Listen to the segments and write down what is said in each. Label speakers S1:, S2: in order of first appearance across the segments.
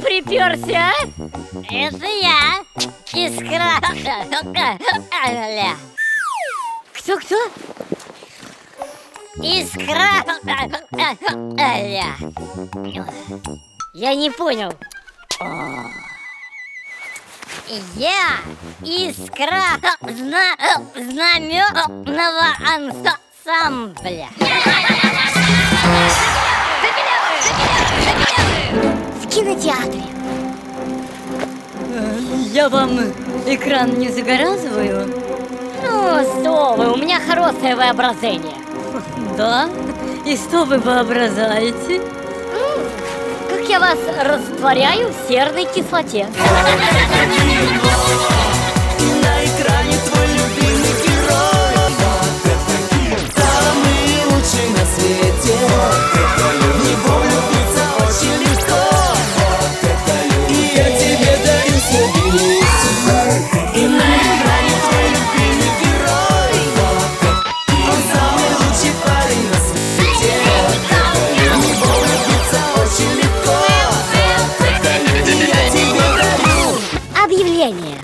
S1: приперся, а? Это я, Искра... Кто-кто? Искра... Я не понял. Я искра зна... знаменного ансамбля. Кинотеатре.
S2: Я вам экран не загораживаю?
S1: Ну, что вы, у меня хорошее воображение.
S2: Да? И что вы воображаете?
S1: Как я вас растворяю в серной кислоте. Объявление.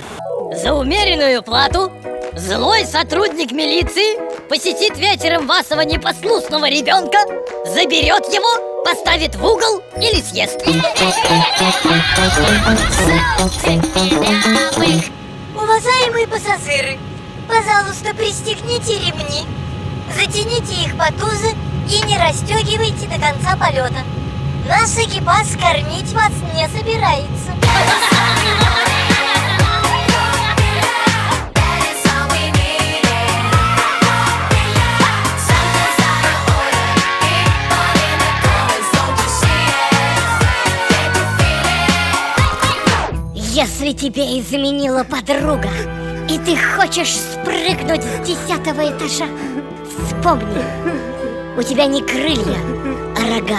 S2: За умеренную плату злой сотрудник милиции посетит вечером вашего непослушного ребенка, заберет его, поставит в угол или съест.
S3: Уважаемые пассажиры, пожалуйста, пристегните ремни, затяните их потуже и не расстегивайте до конца полета. Наш экипаж кормить вас не собирается.
S1: Если тебе изменила подруга, и ты хочешь спрыгнуть с десятого этажа, вспомни, у тебя не крылья, а рога.